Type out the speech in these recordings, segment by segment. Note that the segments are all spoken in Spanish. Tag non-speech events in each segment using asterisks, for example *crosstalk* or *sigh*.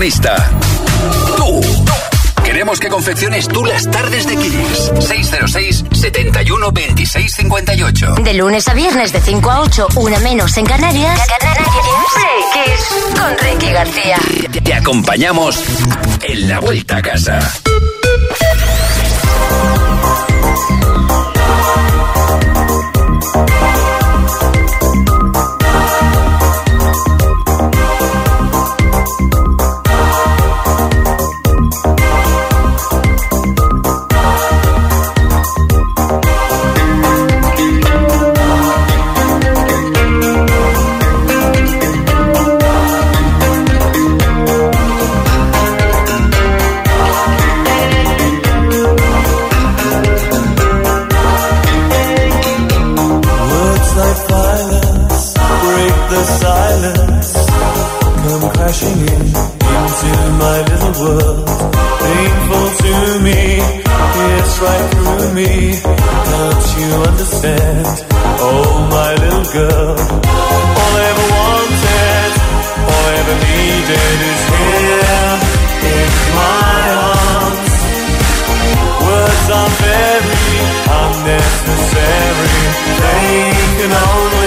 protagonista. Tú. Queremos que confecciones tú las tardes de Kiss. 606 71 26 58. De lunes a viernes de 5 a 8, una menos en Canarias. Kiss con Ricky García. Te acompañamos en la vuelta a casa. They can only.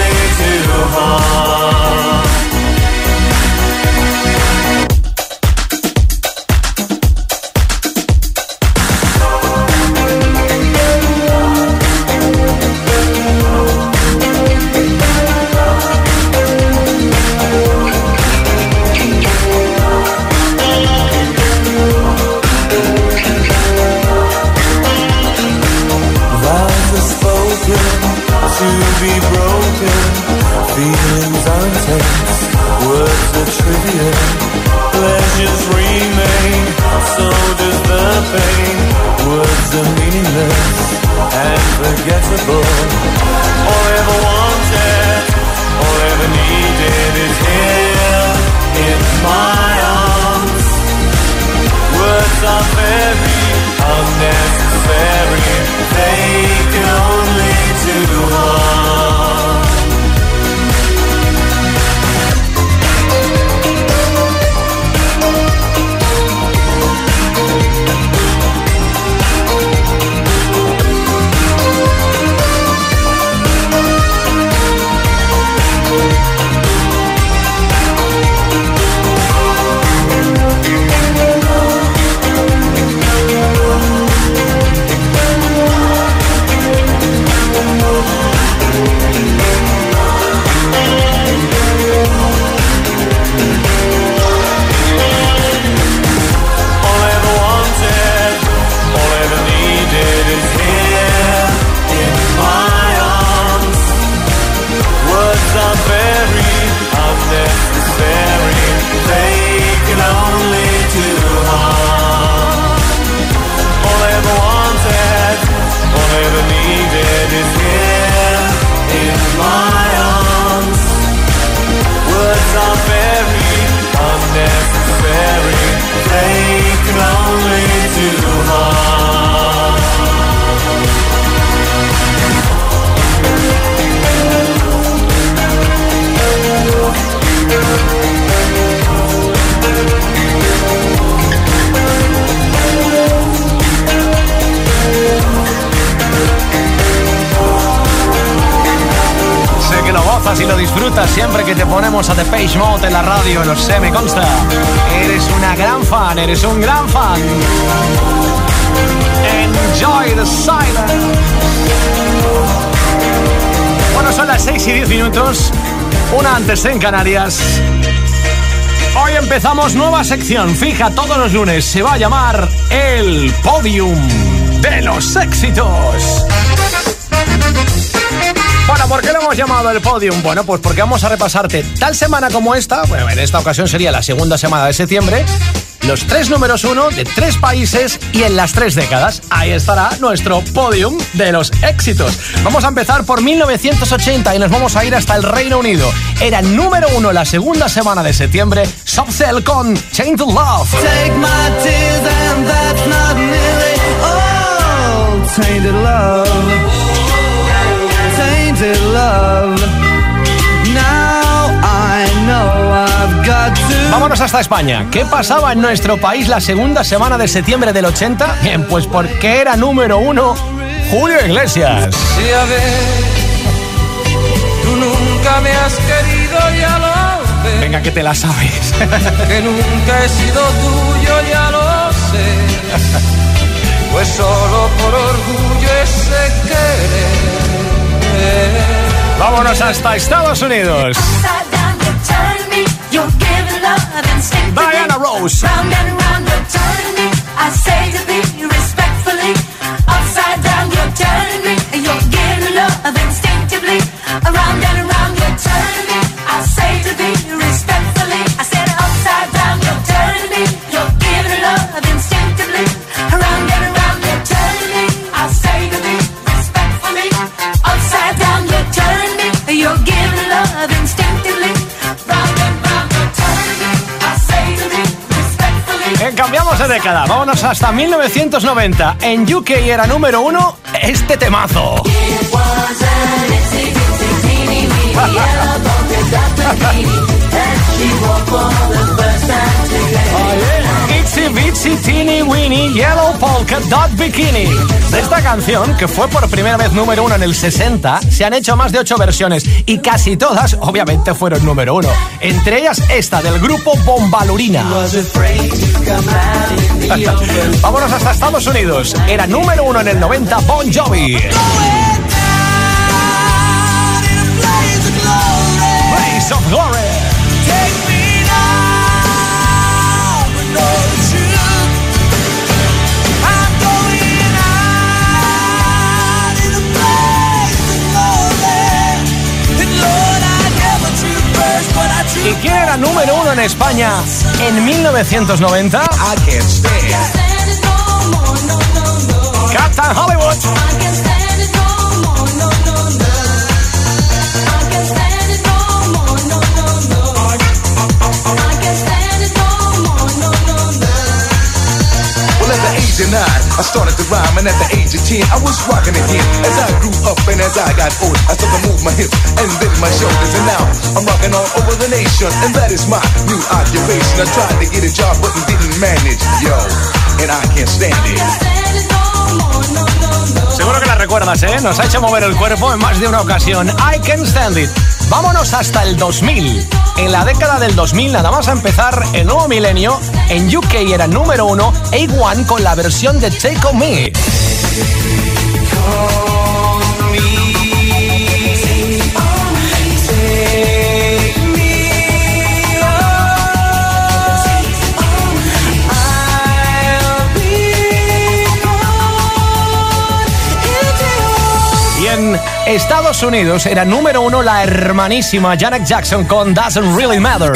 Lo sé, me consta. Eres una gran fan, eres un gran fan. Enjoy the silence. Bueno, son las 6 y 10 minutos, una antes en Canarias. Hoy empezamos nueva sección, fija todos los lunes, se va a llamar El Podium de los éxitos. ¿Por qué lo hemos llamado el podium? Bueno, pues porque vamos a repasarte tal semana como esta, bueno, en esta ocasión sería la segunda semana de septiembre, los tres números uno de tres países y en las tres décadas. Ahí estará nuestro podium de los éxitos. Vamos a empezar por 1980 y nos vamos a ir hasta el Reino Unido. Era número uno la segunda semana de septiembre, Soft con Chain to Love. Vámonos hasta España. ¿Qué pasaba en nuestro país la segunda semana de septiembre del 80? Bien, pues porque era número uno Julio Iglesias. Sí, a ver, tú nunca me has querido, ya lo ves. Venga, que te la sabes. *laughs* que nunca he sido tuyo, ya lo sé. Pues solo por orgullo ese querer. Vámonos hasta Estados Unidos. Diana Rose. Round and round you're turning me. I say to be respectfully. Upside down you're turning me. You're giving love instinctively. Around and around you're turning me. I say to be de década, vámonos hasta 1990. En UK era número uno este temazo. *laughs* Bitsy Teeny Weeny Yellow Polka Dot Bikini. De esta canción, que fue por primera vez número uno en el 60, se han hecho más de ocho versiones y casi todas, obviamente, fueron número uno. Entre ellas esta del grupo Bombalurina. *laughs* Vámonos hasta Estados Unidos. Era número uno en el 90 Bon Jovi. Blaze of Glory. Quién era número uno en España en 1990? Captain Hollywood. I started to rhyme, and at the age of ten, I was rocking again. As I grew up and as I got older, I started to move my hips and then my shoulders, and now I'm rocking all over the nation, and that is my new occupation. I tried to get a job, but didn't manage, yo, and I can't stand it. Seguro que la recuerdas, ¿eh? Nos ha hecho mover el cuerpo en más de una ocasión. I can stand it. Vámonos hasta el 2000. En la década del 2000, nada más a empezar el nuevo milenio, en UK era número uno A1 con la versión de Take On Me. Estados Unidos era número uno la hermanísima Janet Jackson con Doesn't Really Matter.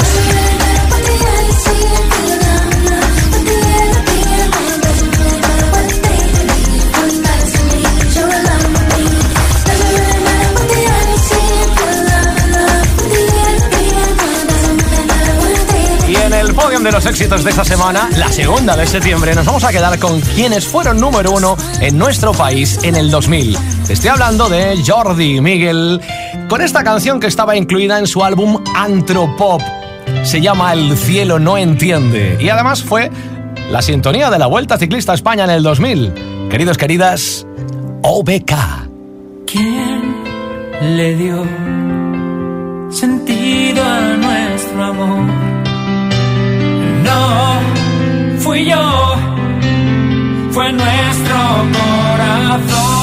Y en el podium de los éxitos de esta semana, la segunda de septiembre, nos vamos a quedar con quienes fueron número uno en nuestro país en el 2000. Estoy hablando de Jordi Miguel, con esta canción que estaba incluida en su álbum Antropop. Se llama El cielo no entiende. Y además fue la sintonía de la Vuelta Ciclista a España en el 2000. Queridos, queridas, OBK. ¿Quién le dio sentido a nuestro amor? No fui yo, fue nuestro corazón.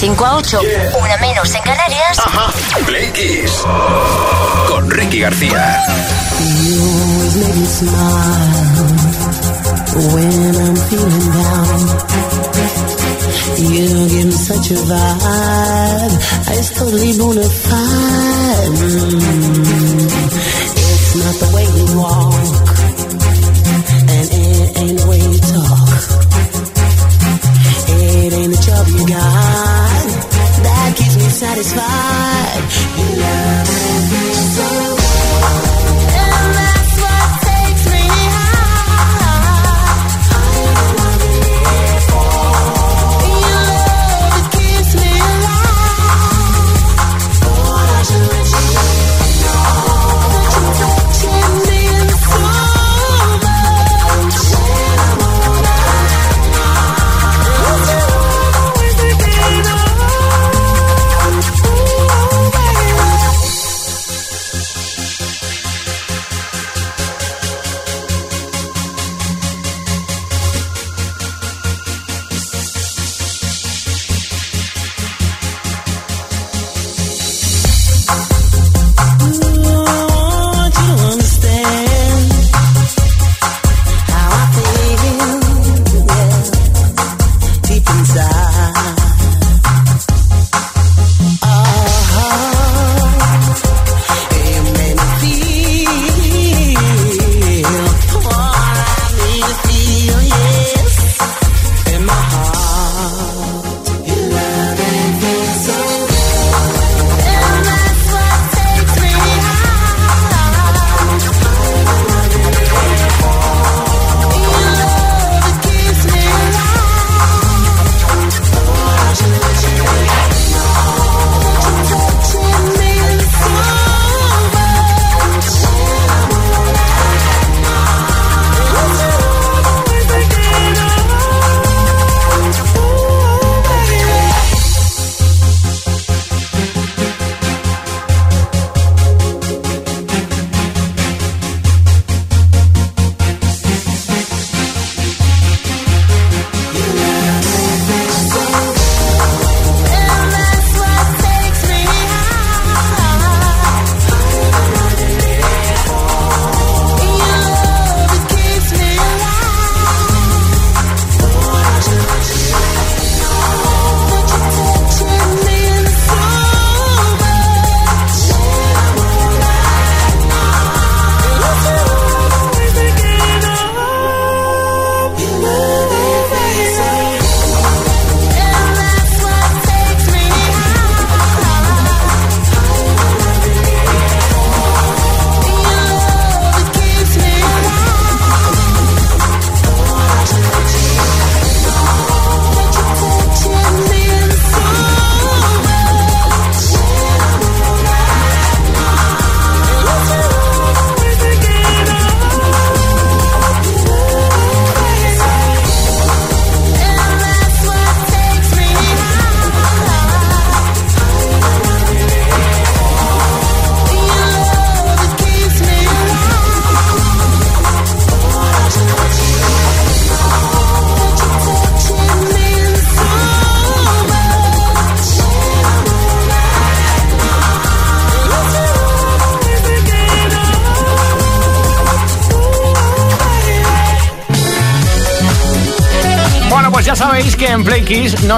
5 a 8, una menos en.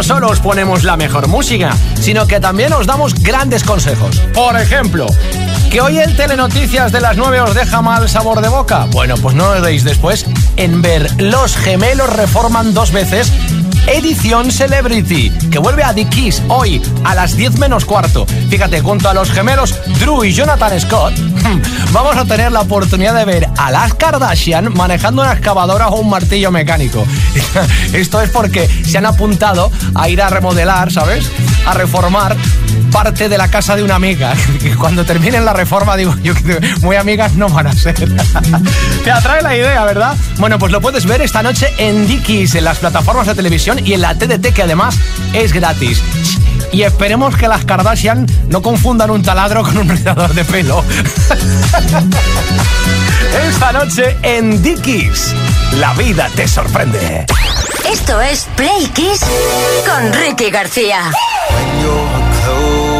Solo os ponemos la mejor música, sino que también os damos grandes consejos. Por ejemplo, que hoy el Telenoticias de las 9 os deja mal sabor de boca. Bueno, pues no lo deis después en ver Los gemelos reforman dos veces edición Celebrity, que vuelve a The Kiss hoy a las 10 menos cuarto. Fíjate, junto a los gemelos Drew y Jonathan Scott, vamos a tener la oportunidad de ver a las Kardashian manejando una excavadora o un martillo mecánico. *laughs* Esto es porque se han apuntado a ir a remodelar, ¿sabes? A reformar parte de la casa de una amiga. *laughs* Cuando terminen la reforma, digo, yo muy amigas no van a ser. *laughs* Te atrae la idea, ¿verdad? Bueno, pues lo puedes ver esta noche en Dickies, en las plataformas de televisión y en la TDT, que además es gratis. Y esperemos que las Kardashian no confundan un taladro con un rizador de pelo. *laughs* Esta noche en Dickies, la vida te sorprende. Esto es Play Kiss con Ricky García.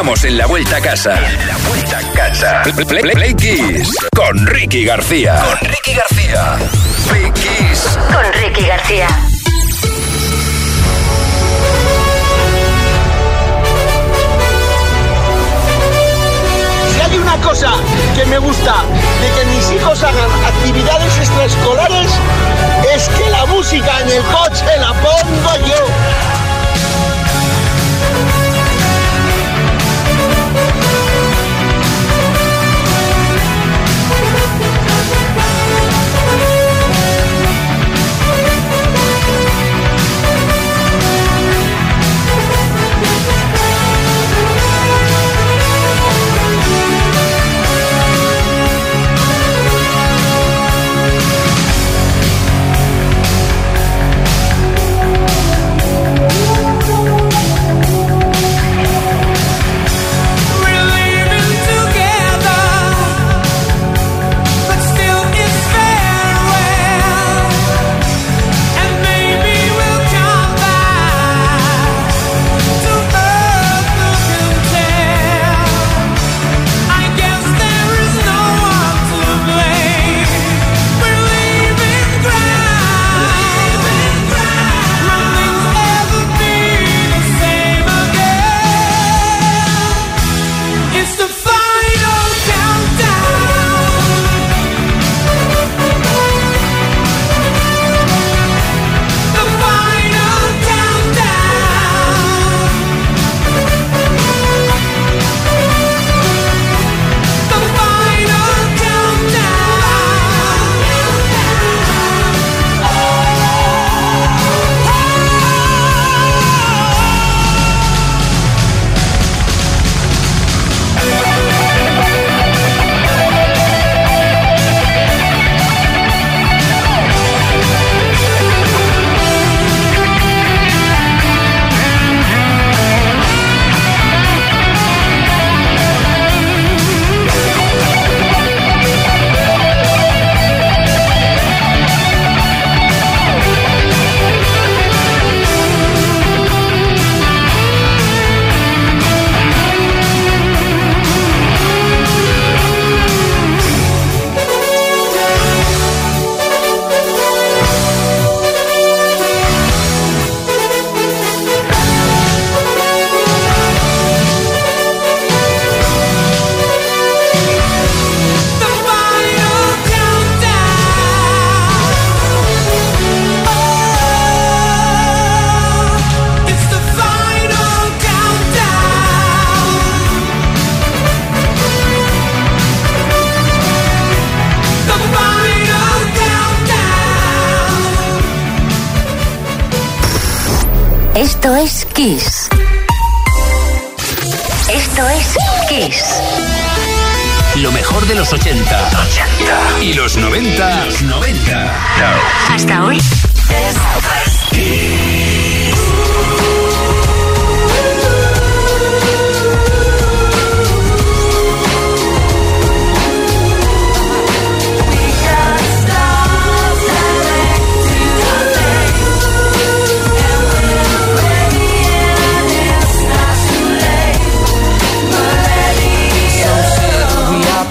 acompañamos en la vuelta a casa. La vuelta a casa. Play, con Ricky García. Con Ricky García. Play con Ricky García. Si hay una cosa que me gusta de que mis hijos hagan actividades extraescolares es que la música en el coche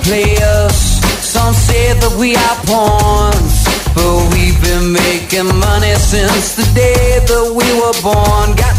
players. Some say that we are pawns, but we've been making money since the day that we were born. Got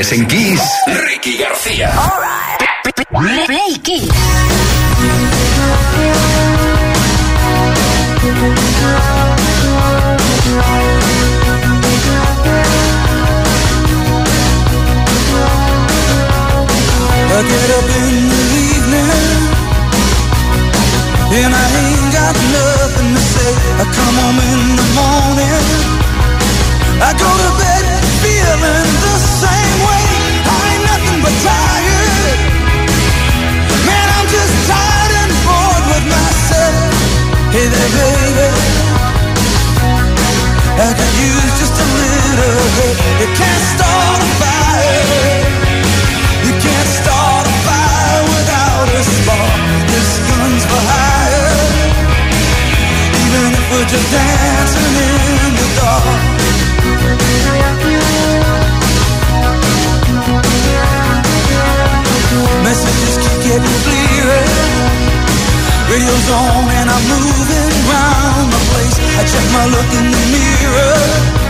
tardes en Kiss, Ricky García. You can't start a fire. You can't start a fire without a spark. This for. Even if we're just dancing in the dark. Messages keep getting clearer. Radio's on and I'm moving the place. I check my look in the mirror.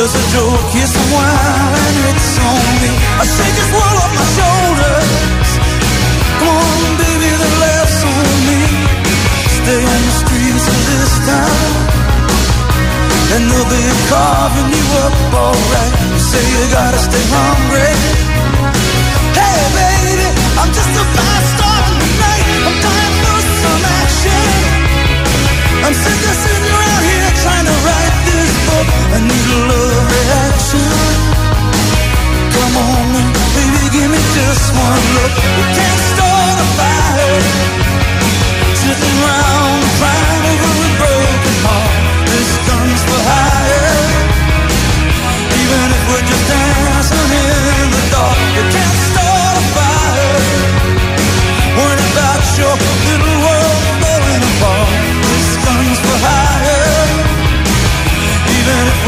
There's a joke, a while, and it's on me. I this say you gotta stay hungry. Hey, baby, I'm just a fast star tonight. I'm dying for some action. I'm sick of sitting around here trying to write this book. I need a love reaction. Come on baby, give me just one look. We can't start a fire. Sitting around crying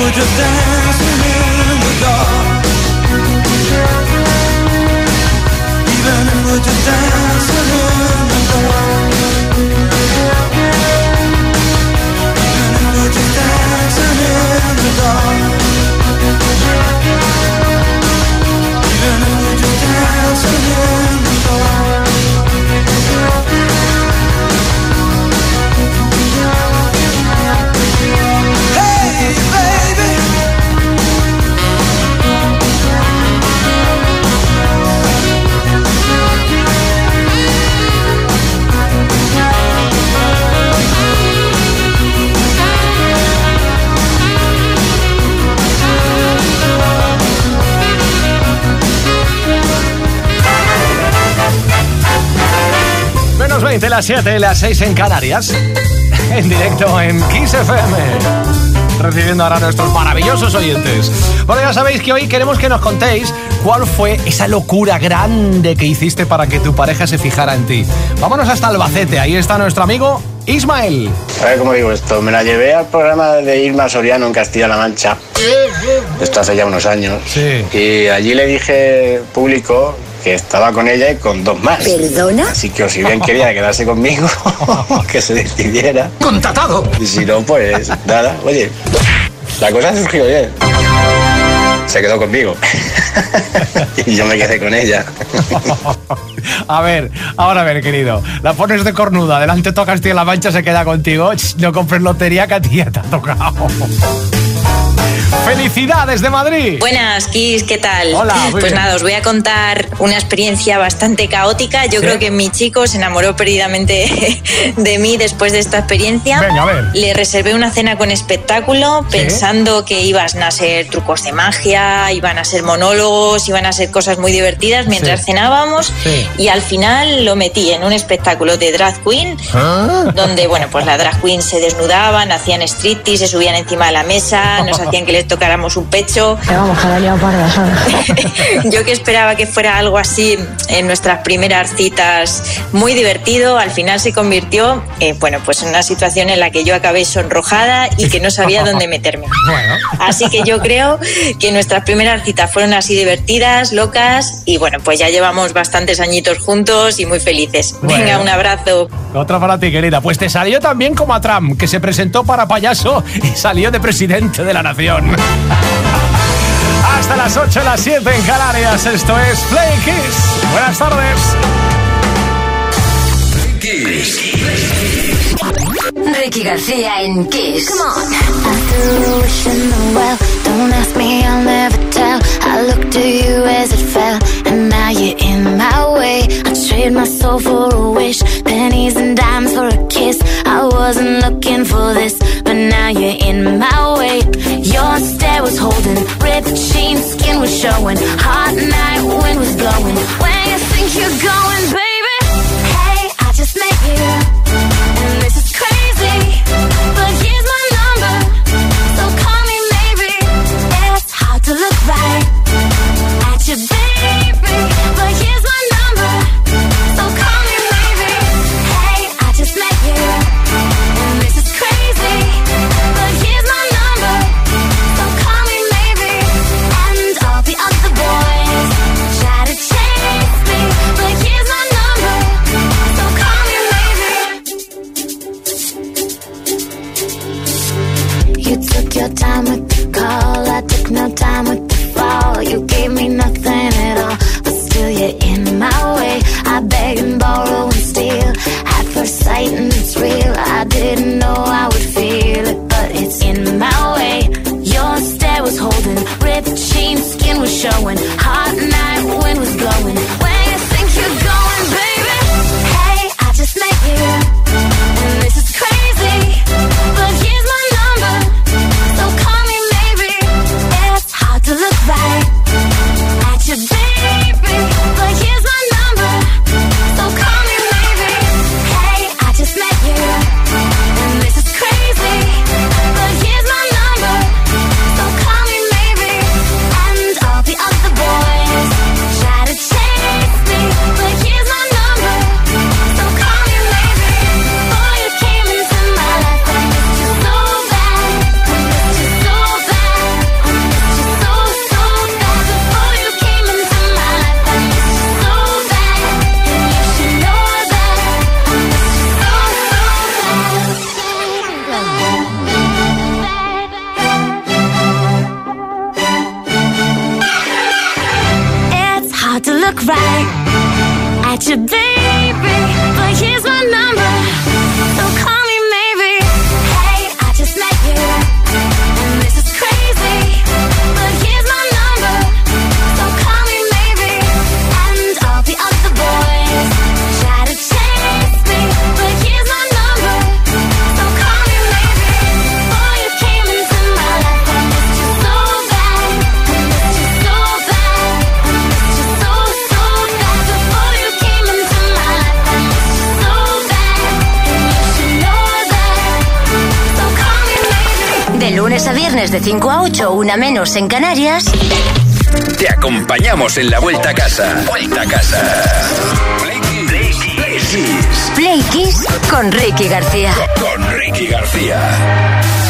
Would you dance with me in the dark? Even would you dance with me? Menos 20, las 7, las 6 en Canarias. *laughs* En directo en Kiss FM. Recibiendo ahora a nuestros maravillosos oyentes. Bueno, ya sabéis que hoy queremos que nos contéis cuál fue esa locura grande que hiciste para que tu pareja se fijara en ti. Vámonos hasta Albacete, ahí está nuestro amigo Ismael. A ver cómo digo esto. Me la llevé al programa de Irma Soriano en Castilla-La Mancha. Esto hace ya unos años. Sí. Y allí le dije público que estaba con ella y con dos más. ¿Perdona? Así que o si bien quería quedarse conmigo, *laughs* que se decidiera. ¡Contratado! Y si no, pues nada. Oye, la cosa surgió bien. Se quedó conmigo. *laughs* y yo me quedé con ella. *laughs* A ver, ahora a ver, querido. La pones de cornuda, delante toca Castilla-La Mancha, se queda contigo. No compres lotería que a ti ya te ha tocado. ¡Felicidades de Madrid! Buenas, Kiss, ¿qué tal? Hola, muy Pues bien. nada, os voy a contar una experiencia bastante caótica. Yo ¿Sí? creo que mi chico se enamoró perdidamente *laughs* de mí después de esta experiencia. Venga, a ver. Le reservé una cena con espectáculo ¿Sí? pensando que iban a ser trucos de magia, iban a ser monólogos, iban a ser cosas muy divertidas mientras Sí. cenábamos. Sí. Y al final lo metí en un espectáculo de drag queen Ah. donde, bueno, pues las drag queens se desnudaban, hacían striptease, se subían encima de la mesa, nos hacían que les *laughs* tocáramos un pecho. vamos, que la parda, ¿sabes? Yo que esperaba que fuera algo así en nuestras primeras citas muy divertido, al final se convirtió, eh, bueno, pues en una situación en la que yo acabé sonrojada y que no sabía *laughs* dónde meterme. Bueno. Así que yo creo que nuestras primeras citas fueron así divertidas, locas y bueno, pues ya llevamos bastantes añitos juntos y muy felices. Bueno. Venga, un abrazo. Otra para ti, querida. Pues te salió también como a Trump, que se presentó para payaso y salió de presidente de la nación. Hasta las 8, las 7 en Canarias. Esto es Play Kiss. Buenas tardes. Ricky García en Kiss. Come on. Don't ask me, I'll never tell. I looked to you as it fell, and now you're in my way. I trade my soul for a wish, pennies and dimes for a kiss. I wasn't looking for this, but now you're in my way. Your stare was holding, ripped jeans, skin was showing. Hot night, wind was blowing. Where you think you're going, baby? lunes a viernes de 5 a 8, una menos en Canarias. Te acompañamos en la vuelta a casa. Vuelta a casa. Play Kiss. Play Kiss. Con Ricky García. Con Ricky García.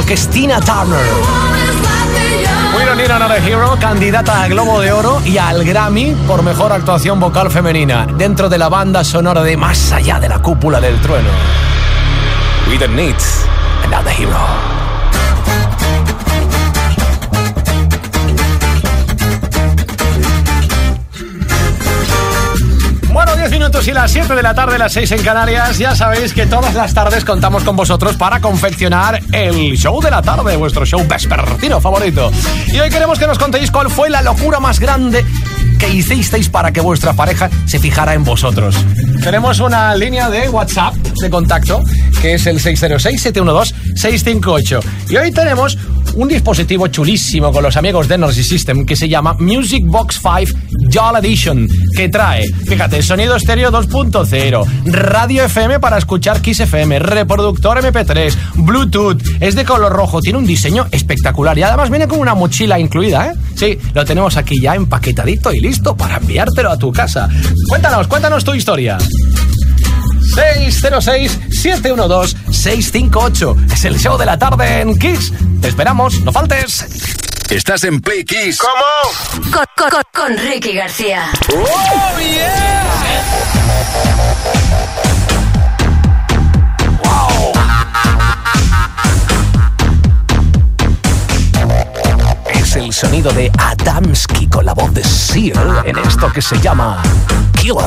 que es Tina Turner. We don't need another hero, candidata a Globo de Oro y al Grammy por mejor actuación vocal femenina dentro de la banda sonora de Más allá de la cúpula del trueno. We don't need another hero. Y las 7 de la tarde, las 6 en Canarias. Ya sabéis que todas las tardes contamos con vosotros para confeccionar el show de la tarde, vuestro show vespertino favorito. Y hoy queremos que nos contéis cuál fue la locura más grande que hicisteis para que vuestra pareja se fijara en vosotros. Tenemos una línea de WhatsApp de contacto que es el 606-712-658. Y hoy tenemos un dispositivo chulísimo con los amigos de Energy System que se llama Music Box 5 Jol Edition, que trae, fíjate, sonido estéreo 2.0, radio FM para escuchar Kiss FM, reproductor MP3, Bluetooth, es de color rojo, tiene un diseño espectacular y además viene con una mochila incluida, ¿eh? Sí, lo tenemos aquí ya empaquetadito y listo para enviártelo a tu casa. Cuéntanos, cuéntanos tu historia. 606-712-658. Es el show de la tarde en Kiss. Te esperamos, no faltes. Estás en Play Kiss. Con, con- con- con Ricky García. ¡Oh, yeah! Es el sonido de Adamski con la voz de Seal en esto que se llama Killer.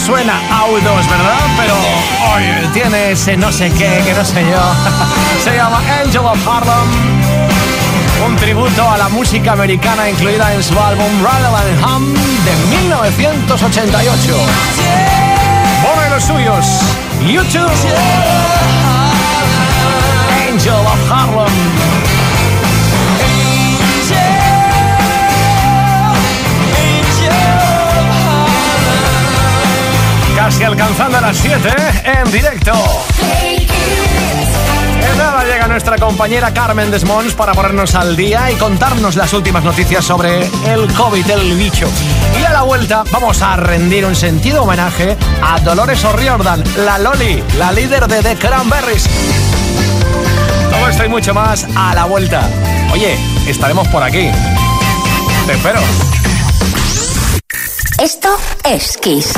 Suena a U2, ¿verdad? Pero oye, tiene ese no sé qué, que no sé yo. *laughs* Se llama Angel of Harlem. Un tributo a la música americana incluida en su álbum Than Hum de 1988. Bono y los suyos, YouTube. Angel of Casi alcanzando las 7 en directo. En nada llega nuestra compañera Carmen Desmons para ponernos al día y contarnos las últimas noticias sobre el COVID, el bicho. Y a la vuelta vamos a rendir un sentido homenaje a Dolores O'Riordan, la Loli, la líder de The Cranberries. Todo esto y mucho más a la vuelta. Oye, estaremos por aquí. Te espero. Esto es Kiss.